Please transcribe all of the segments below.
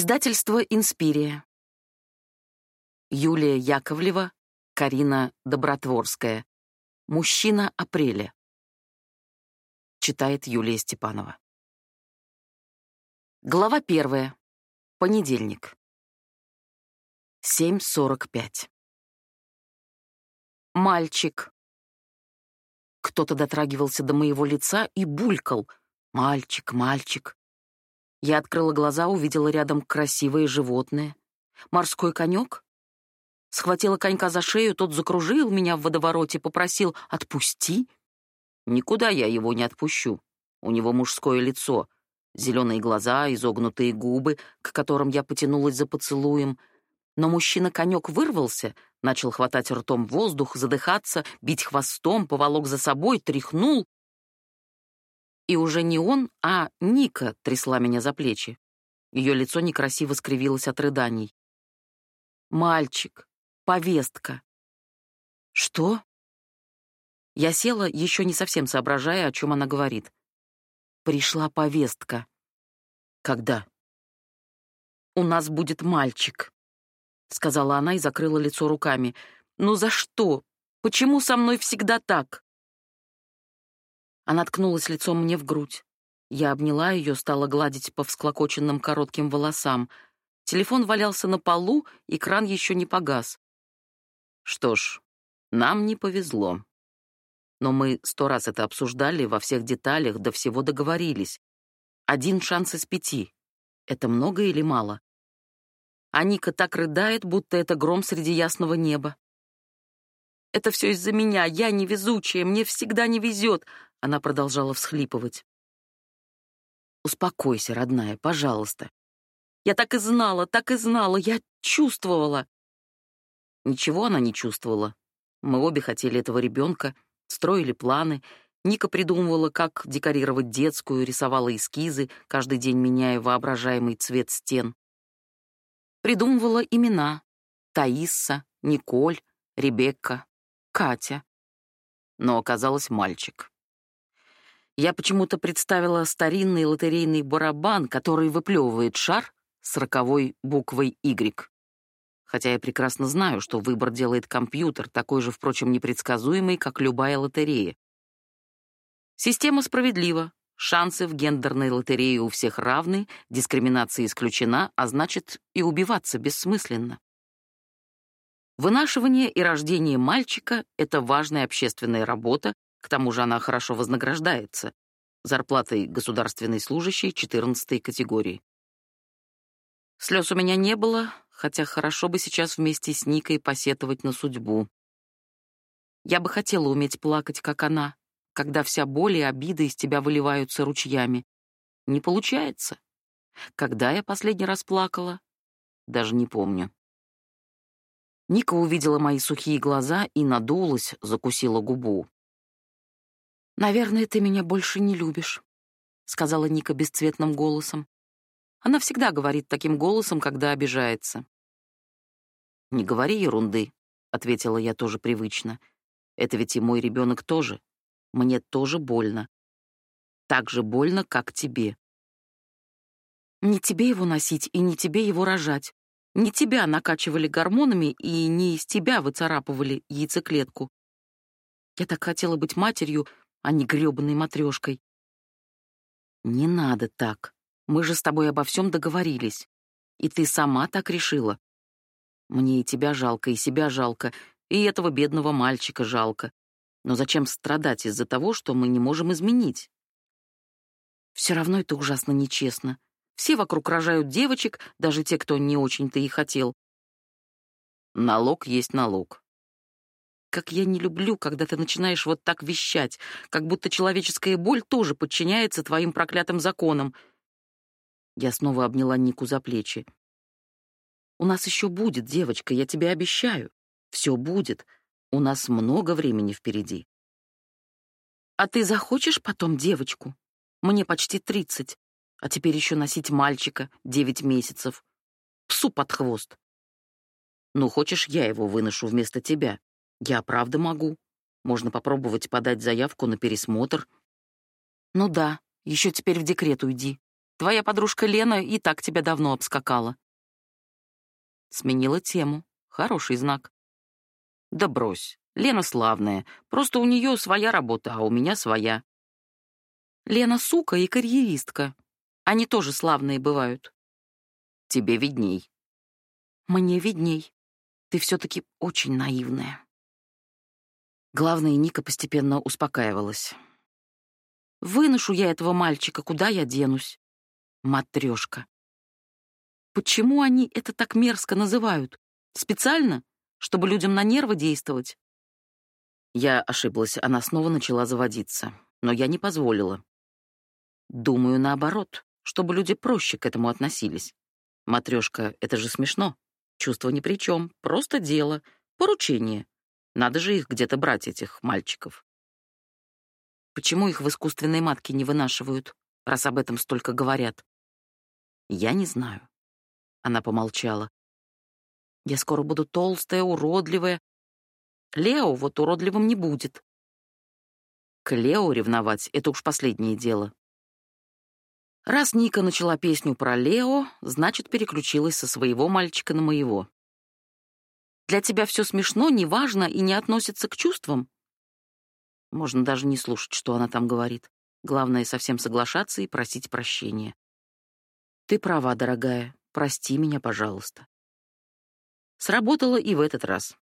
Издательство «Инспирия». Юлия Яковлева, Карина Добротворская. «Мужчина апреля». Читает Юлия Степанова. Глава первая. Понедельник. 7.45. Мальчик. Кто-то дотрагивался до моего лица и булькал. Мальчик, мальчик. Я открыла глаза, увидела рядом красивое животное. Морской конек? Схватила конька за шею, тот закружил меня в водовороте, попросил «отпусти». Никуда я его не отпущу. У него мужское лицо, зеленые глаза, изогнутые губы, к которым я потянулась за поцелуем. Но мужчина-конек вырвался, начал хватать ртом воздух, задыхаться, бить хвостом, поволок за собой, тряхнул, и уже не он, а Ника трясла меня за плечи. Ее лицо некрасиво скривилось от рыданий. «Мальчик, повестка». «Что?» Я села, еще не совсем соображая, о чем она говорит. «Пришла повестка». «Когда?» «У нас будет мальчик», — сказала она и закрыла лицо руками. «Ну за что? Почему со мной всегда так?» Она ткнулась лицом мне в грудь. Я обняла ее, стала гладить по всклокоченным коротким волосам. Телефон валялся на полу, экран еще не погас. Что ж, нам не повезло. Но мы сто раз это обсуждали, во всех деталях, до всего договорились. Один шанс из пяти. Это много или мало? А Ника так рыдает, будто это гром среди ясного неба. Это все из-за меня, я невезучая, мне всегда не везет, она продолжала всхлипывать. «Успокойся, родная, пожалуйста. Я так и знала, так и знала, я чувствовала». Ничего она не чувствовала. Мы обе хотели этого ребенка, строили планы. Ника придумывала, как декорировать детскую, рисовала эскизы, каждый день меняя воображаемый цвет стен. Придумывала имена — Таисса, Николь, Ребекка, Катя. Но оказалось мальчик. Я почему-то представила старинный лотерейный барабан, который выплевывает шар с роковой буквой «Y». Хотя я прекрасно знаю, что выбор делает компьютер, такой же, впрочем, непредсказуемый, как любая лотерея. Система справедлива. Шансы в гендерной лотерее у всех равны, дискриминация исключена, а значит, и убиваться бессмысленно. Вынашивание и рождение мальчика — это важная общественная работа, к тому же она хорошо вознаграждается зарплатой государственной служащей 14 категории. Слез у меня не было, хотя хорошо бы сейчас вместе с Никой посетовать на судьбу. Я бы хотела уметь плакать, как она, когда вся боль и обида из тебя выливаются ручьями. Не получается. Когда я последний раз плакала? Даже не помню. Ника увидела мои сухие глаза и надулась, закусила губу. «Наверное, ты меня больше не любишь», — сказала Ника бесцветным голосом. Она всегда говорит таким голосом, когда обижается. «Не говори ерунды», — ответила я тоже привычно. «Это ведь и мой ребенок тоже. Мне тоже больно. Так же больно, как тебе». «Не тебе его носить и не тебе его рожать. Не тебя накачивали гормонами и не из тебя выцарапывали яйцеклетку. Я так хотела быть матерью, а не грёбаной матрешкой. Не надо так. Мы же с тобой обо всем договорились. И ты сама так решила. Мне и тебя жалко, и себя жалко, и этого бедного мальчика жалко. Но зачем страдать из-за того, что мы не можем изменить? Все равно это ужасно нечестно. Все вокруг рожают девочек, даже те, кто не очень-то и хотел. Налог есть налог. Как я не люблю, когда ты начинаешь вот так вещать, как будто человеческая боль тоже подчиняется твоим проклятым законам. Я снова обняла Нику за плечи. У нас еще будет, девочка, я тебе обещаю. Все будет. У нас много времени впереди. А ты захочешь потом девочку? Мне почти тридцать, а теперь еще носить мальчика девять месяцев. Псу под хвост. Ну, хочешь, я его выношу вместо тебя? Я правда могу. Можно попробовать подать заявку на пересмотр. Ну да, еще теперь в декрет уйди. Твоя подружка Лена и так тебя давно обскакала». Сменила тему. Хороший знак. «Да брось. Лена славная. Просто у нее своя работа, а у меня своя». «Лена сука и карьеристка. Они тоже славные бывают». «Тебе видней». «Мне видней. Ты все-таки очень наивная». Главное, Ника постепенно успокаивалась. «Выношу я этого мальчика, куда я денусь?» Матрешка. Почему они это так мерзко называют? Специально? Чтобы людям на нервы действовать? Я ошиблась, она снова начала заводиться. Но я не позволила. Думаю, наоборот, чтобы люди проще к этому относились. Матрешка, это же смешно. Чувство ни при чем, просто дело, поручение. Надо же их где-то брать, этих мальчиков. Почему их в искусственной матке не вынашивают, раз об этом столько говорят? Я не знаю. Она помолчала. Я скоро буду толстая, уродливая. Лео вот уродливым не будет. К Лео ревновать — это уж последнее дело. Раз Ника начала песню про Лео, значит, переключилась со своего мальчика на моего. Для тебя все смешно, неважно и не относится к чувствам? Можно даже не слушать, что она там говорит. Главное, совсем соглашаться и просить прощения. Ты права, дорогая. Прости меня, пожалуйста. Сработало и в этот раз.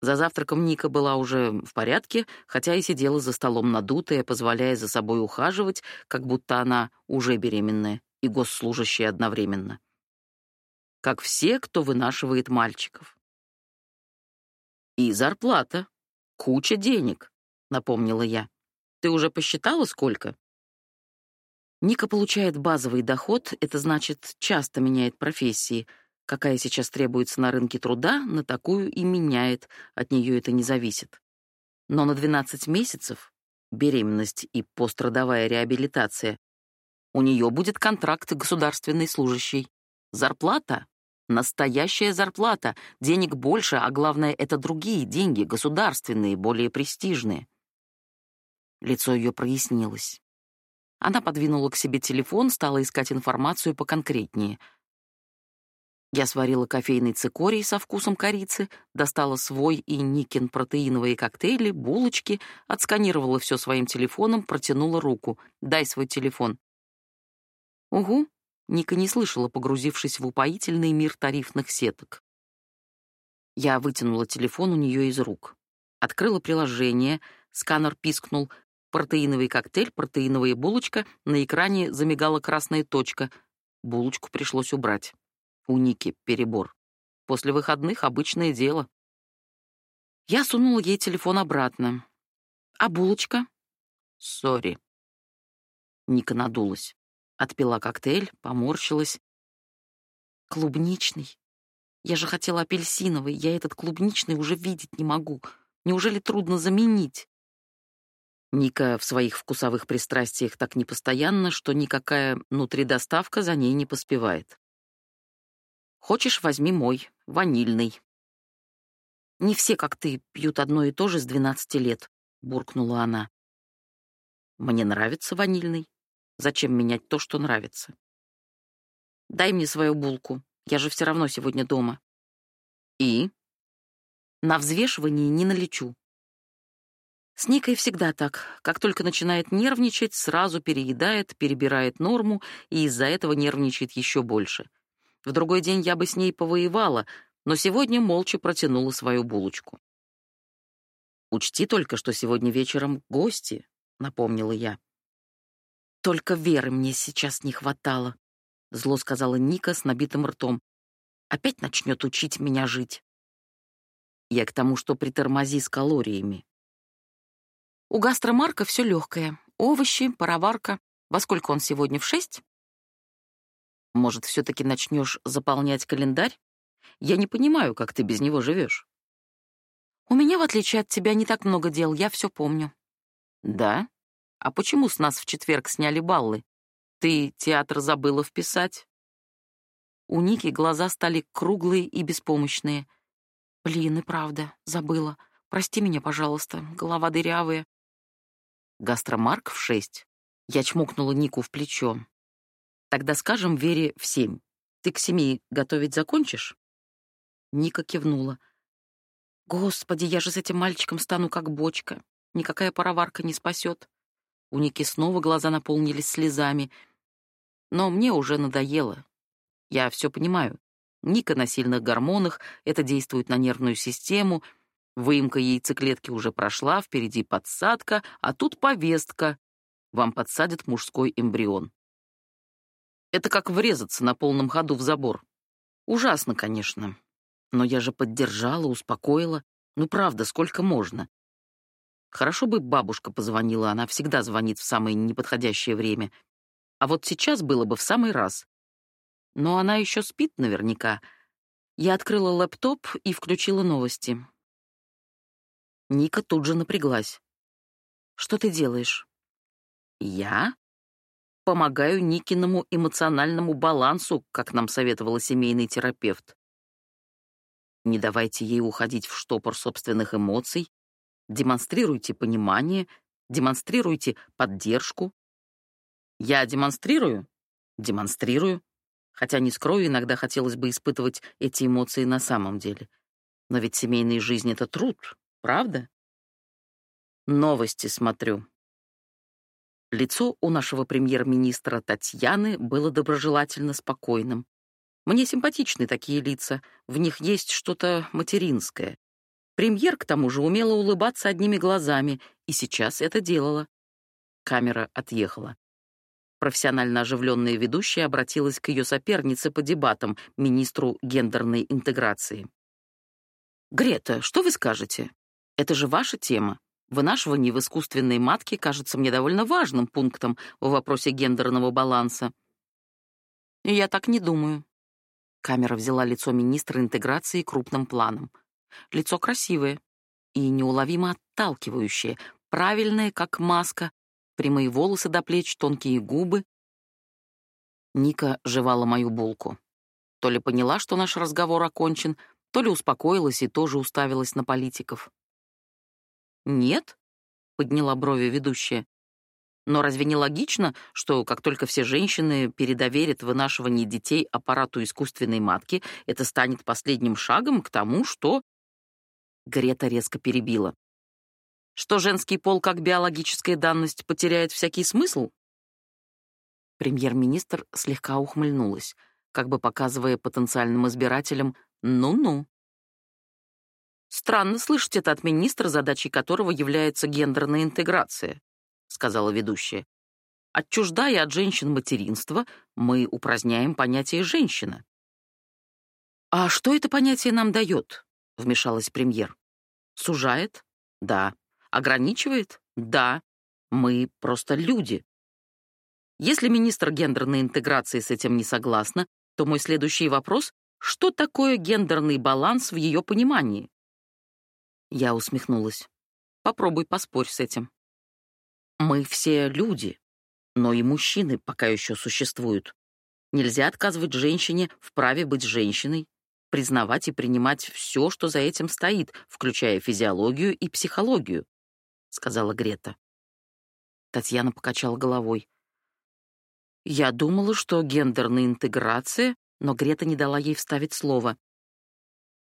За завтраком Ника была уже в порядке, хотя и сидела за столом надутая, позволяя за собой ухаживать, как будто она уже беременная и госслужащая одновременно. Как все, кто вынашивает мальчиков. И зарплата. Куча денег, напомнила я. Ты уже посчитала, сколько? Ника получает базовый доход, это значит, часто меняет профессии. Какая сейчас требуется на рынке труда, на такую и меняет, от нее это не зависит. Но на 12 месяцев беременность и пострадовая реабилитация у нее будет контракт государственной служащей. Зарплата Настоящая зарплата, денег больше, а главное, это другие деньги, государственные, более престижные. Лицо ее прояснилось. Она подвинула к себе телефон, стала искать информацию поконкретнее. Я сварила кофейный цикорий со вкусом корицы, достала свой и Никин протеиновые коктейли, булочки, отсканировала все своим телефоном, протянула руку. «Дай свой телефон». «Угу», — Ника не слышала, погрузившись в упоительный мир тарифных сеток. Я вытянула телефон у нее из рук. Открыла приложение, сканер пискнул, Протеиновый коктейль, протеиновая булочка, на экране замигала красная точка. Булочку пришлось убрать. У Ники перебор. После выходных обычное дело. Я сунула ей телефон обратно. «А булочка?» «Сори». Ника надулась. Отпила коктейль, поморщилась. «Клубничный. Я же хотела апельсиновый. Я этот клубничный уже видеть не могу. Неужели трудно заменить?» Ника в своих вкусовых пристрастиях так непостоянна, что никакая внутридоставка за ней не поспевает. Хочешь, возьми мой, ванильный. Не все, как ты, пьют одно и то же с 12 лет, буркнула она. Мне нравится ванильный. Зачем менять то, что нравится? Дай мне свою булку. Я же все равно сегодня дома. И? На взвешивании не налечу. С Никой всегда так. Как только начинает нервничать, сразу переедает, перебирает норму и из-за этого нервничает еще больше. В другой день я бы с ней повоевала, но сегодня молча протянула свою булочку. «Учти только, что сегодня вечером гости», — напомнила я. «Только веры мне сейчас не хватало», — зло сказала Ника с набитым ртом. «Опять начнет учить меня жить». Я к тому, что притормози с калориями. У гастромарка все легкое. Овощи, пароварка. Во сколько он сегодня? В шесть? Может, все-таки начнешь заполнять календарь? Я не понимаю, как ты без него живешь. У меня, в отличие от тебя, не так много дел, я все помню. Да? А почему с нас в четверг сняли баллы? Ты театр забыла вписать? У Ники глаза стали круглые и беспомощные. Блин, и правда, забыла. Прости меня, пожалуйста, голова дырявая. Гастромарк в шесть. Я чмокнула Нику в плечо. Тогда скажем Вере в семь. Ты к семи готовить закончишь? Ника кивнула. Господи, я же с этим мальчиком стану как бочка. Никакая пароварка не спасет. У Ники снова глаза наполнились слезами. Но мне уже надоело. Я все понимаю. Ника на сильных гормонах, это действует на нервную систему. Выемка яйцеклетки уже прошла, впереди подсадка, а тут повестка. Вам подсадят мужской эмбрион. Это как врезаться на полном ходу в забор. Ужасно, конечно. Но я же поддержала, успокоила. Ну, правда, сколько можно? Хорошо бы бабушка позвонила, она всегда звонит в самое неподходящее время. А вот сейчас было бы в самый раз. Но она еще спит наверняка. Я открыла лэптоп и включила новости. Ника тут же напряглась. «Что ты делаешь?» «Я?» «Помогаю Никиному эмоциональному балансу, как нам советовала семейный терапевт. Не давайте ей уходить в штопор собственных эмоций, демонстрируйте понимание, демонстрируйте поддержку. Я демонстрирую? Демонстрирую. Хотя, не скрою, иногда хотелось бы испытывать эти эмоции на самом деле. Но ведь семейная жизнь — это труд, правда? Новости смотрю. Лицо у нашего премьер-министра Татьяны было доброжелательно спокойным. Мне симпатичны такие лица, в них есть что-то материнское. Премьер, к тому же, умела улыбаться одними глазами, и сейчас это делала. Камера отъехала. Профессионально оживленная ведущая обратилась к ее сопернице по дебатам, министру гендерной интеграции. «Грета, что вы скажете? Это же ваша тема. Вынашивание в искусственной матке кажется мне довольно важным пунктом в вопросе гендерного баланса». «Я так не думаю», Камера взяла лицо министра интеграции крупным планом. Лицо красивое и неуловимо отталкивающее, правильное, как маска, прямые волосы до плеч, тонкие губы. Ника жевала мою булку. То ли поняла, что наш разговор окончен, то ли успокоилась и тоже уставилась на политиков. «Нет?» — подняла брови ведущая. Но разве не логично, что как только все женщины передоверят вынашивание детей аппарату искусственной матки, это станет последним шагом к тому, что... Грета резко перебила. Что женский пол как биологическая данность потеряет всякий смысл? Премьер-министр слегка ухмыльнулась, как бы показывая потенциальным избирателям «ну-ну». Странно слышать это от министра, задачей которого является гендерная интеграция сказала ведущая. Отчуждая от женщин материнство, мы упраздняем понятие «женщина». «А что это понятие нам дает?» — вмешалась премьер. «Сужает? Да. Ограничивает? Да. Мы просто люди». Если министр гендерной интеграции с этим не согласна, то мой следующий вопрос — что такое гендерный баланс в ее понимании? Я усмехнулась. Попробуй поспорь с этим. Мы все люди, но и мужчины пока еще существуют. Нельзя отказывать женщине в праве быть женщиной, признавать и принимать все, что за этим стоит, включая физиологию и психологию, сказала Грета. Татьяна покачала головой. Я думала, что гендерная интеграция, но Грета не дала ей вставить слово.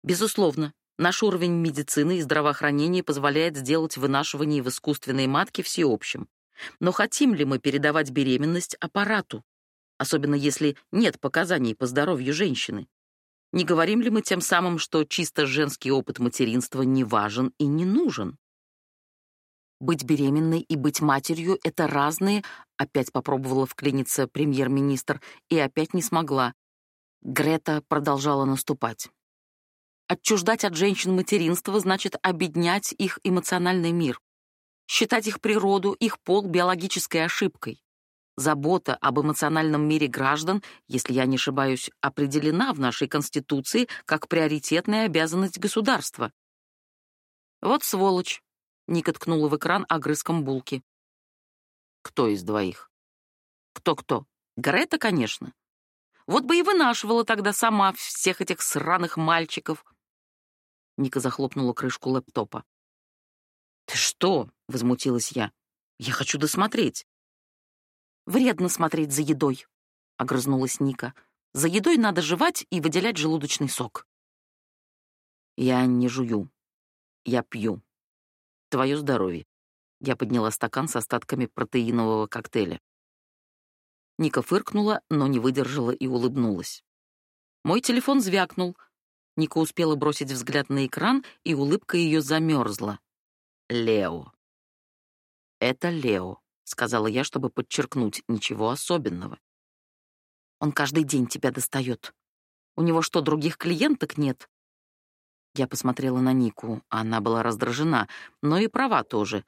Безусловно, Наш уровень медицины и здравоохранения позволяет сделать вынашивание в искусственной матке всеобщим. Но хотим ли мы передавать беременность аппарату? Особенно если нет показаний по здоровью женщины. Не говорим ли мы тем самым, что чисто женский опыт материнства не важен и не нужен? Быть беременной и быть матерью — это разные, опять попробовала вклиниться премьер-министр и опять не смогла. Грета продолжала наступать. Отчуждать от женщин материнство значит обеднять их эмоциональный мир, считать их природу, их пол биологической ошибкой. Забота об эмоциональном мире граждан, если я не ошибаюсь, определена в нашей Конституции как приоритетная обязанность государства. Вот сволочь. Ника ткнула в экран огрызком булки. Кто из двоих? Кто-кто? Грета, конечно. Вот бы и вынашивала тогда сама всех этих сраных мальчиков. Ника захлопнула крышку лэптопа. «Ты что?» — возмутилась я. «Я хочу досмотреть». «Вредно смотреть за едой», — огрызнулась Ника. «За едой надо жевать и выделять желудочный сок». «Я не жую. Я пью. Твое здоровье». Я подняла стакан с остатками протеинового коктейля. Ника фыркнула, но не выдержала и улыбнулась. Мой телефон звякнул. Ника успела бросить взгляд на экран, и улыбка ее замерзла. Лео. «Это Лео», — сказала я, чтобы подчеркнуть, ничего особенного. «Он каждый день тебя достает. У него что, других клиенток нет?» Я посмотрела на Нику, она была раздражена, но и права тоже.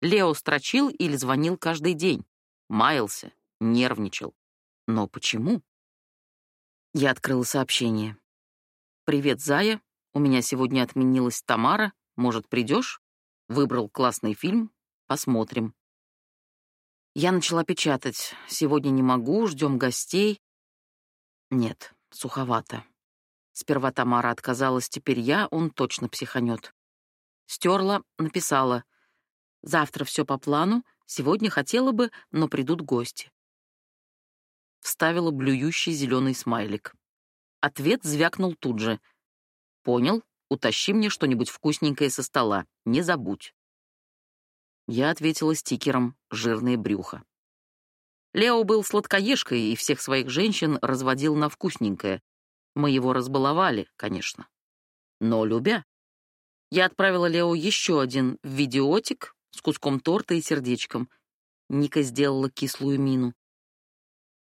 Лео строчил или звонил каждый день, маялся, нервничал. Но почему? Я открыла сообщение. «Привет, Зая. У меня сегодня отменилась Тамара. Может, придешь? Выбрал классный фильм. Посмотрим». Я начала печатать. «Сегодня не могу, ждем гостей». Нет, суховато. Сперва Тамара отказалась, теперь я, он точно психанет. Стерла, написала. Завтра все по плану, сегодня хотела бы, но придут гости. Вставила блюющий зеленый смайлик. Ответ звякнул тут же. Понял, утащи мне что-нибудь вкусненькое со стола, не забудь. Я ответила стикером «жирное брюхо». Лео был сладкоежкой и всех своих женщин разводил на вкусненькое. Мы его разбаловали, конечно. Но любя. Я отправила Лео еще один видеотик с куском торта и сердечком. Ника сделала кислую мину.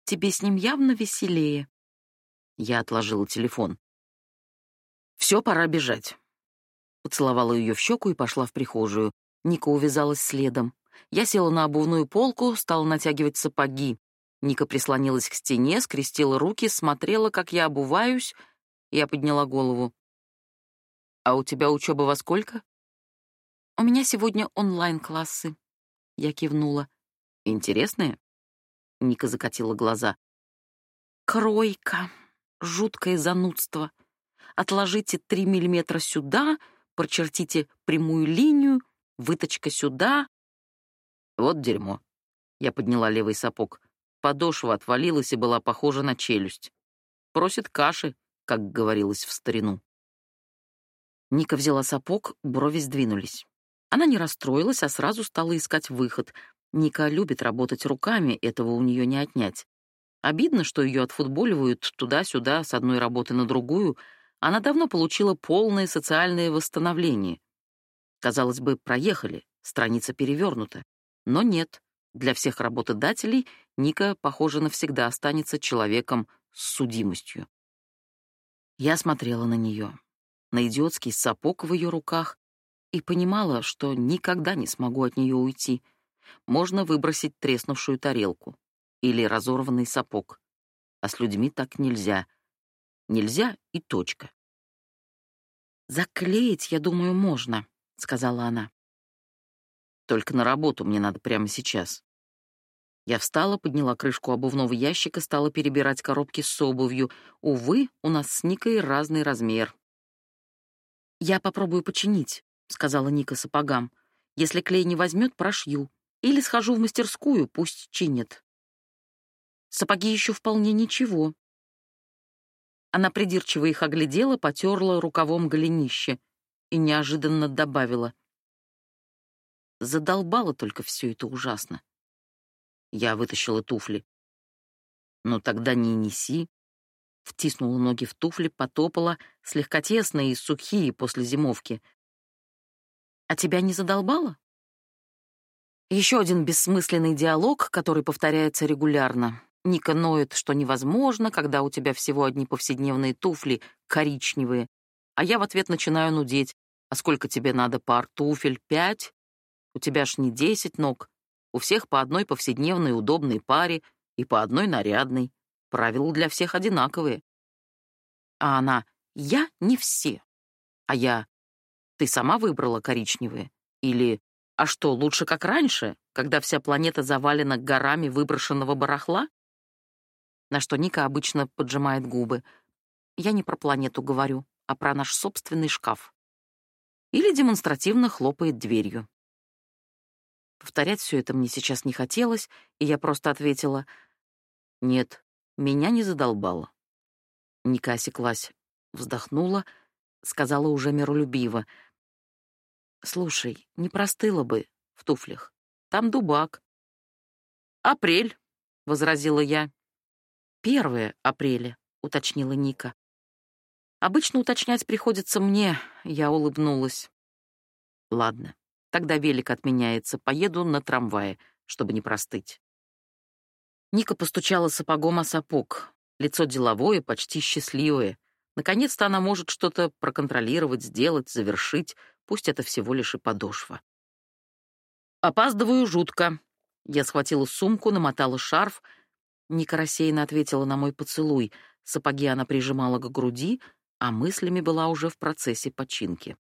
«Тебе с ним явно веселее». Я отложила телефон. «Все, пора бежать». Поцеловала ее в щеку и пошла в прихожую. Ника увязалась следом. Я села на обувную полку, стала натягивать сапоги. Ника прислонилась к стене, скрестила руки, смотрела, как я обуваюсь. Я подняла голову. «А у тебя учеба во сколько?» «У меня сегодня онлайн-классы», — я кивнула. «Интересные?» Ника закатила глаза. «Кройка. Жуткое занудство. Отложите три миллиметра сюда, прочертите прямую линию, выточка сюда». «Вот дерьмо». Я подняла левый сапог. Подошва отвалилась и была похожа на челюсть. Просит каши, как говорилось в старину. Ника взяла сапог, брови сдвинулись. Она не расстроилась, а сразу стала искать выход. Ника любит работать руками, этого у нее не отнять. Обидно, что ее отфутболивают туда-сюда, с одной работы на другую. Она давно получила полное социальное восстановление. Казалось бы, проехали, страница перевернута. Но нет, для всех работодателей Ника, похоже, навсегда останется человеком с судимостью. Я смотрела на нее, на идиотский сапог в ее руках, и понимала, что никогда не смогу от нее уйти. Можно выбросить треснувшую тарелку или разорванный сапог. А с людьми так нельзя. Нельзя и точка. «Заклеить, я думаю, можно», — сказала она. «Только на работу мне надо прямо сейчас». Я встала, подняла крышку обувного ящика, стала перебирать коробки с обувью. Увы, у нас с Никой разный размер. «Я попробую починить», — сказала Ника сапогам. «Если клей не возьмет, прошью. Или схожу в мастерскую, пусть чинят». Сапоги еще вполне ничего. Она придирчиво их оглядела, потерла рукавом голенище и неожиданно добавила. Задолбало только все это ужасно. Я вытащила туфли. «Ну тогда не неси». Втиснула ноги в туфли, потопала, слегка тесные и сухие после зимовки. А тебя не задолбало? Еще один бессмысленный диалог, который повторяется регулярно. Ника ноет, что невозможно, когда у тебя всего одни повседневные туфли, коричневые. А я в ответ начинаю нудеть. А сколько тебе надо пар туфель? Пять? У тебя ж не десять ног. У всех по одной повседневной удобной паре и по одной нарядной. Правила для всех одинаковые. А она «Я не все». А я ты сама выбрала коричневые? Или «А что, лучше как раньше, когда вся планета завалена горами выброшенного барахла?» На что Ника обычно поджимает губы. Я не про планету говорю, а про наш собственный шкаф. Или демонстративно хлопает дверью. Повторять все это мне сейчас не хотелось, и я просто ответила «Нет, Меня не задолбало. Ника осеклась, вздохнула, сказала уже миролюбиво. «Слушай, не простыла бы в туфлях. Там дубак». «Апрель», — возразила я. «Первое апреля», — уточнила Ника. «Обычно уточнять приходится мне», — я улыбнулась. «Ладно, тогда велик отменяется, поеду на трамвае, чтобы не простыть». Ника постучала сапогом о сапог. Лицо деловое, почти счастливое. Наконец-то она может что-то проконтролировать, сделать, завершить, пусть это всего лишь и подошва. «Опаздываю жутко». Я схватила сумку, намотала шарф. Ника рассеянно ответила на мой поцелуй. Сапоги она прижимала к груди, а мыслями была уже в процессе починки.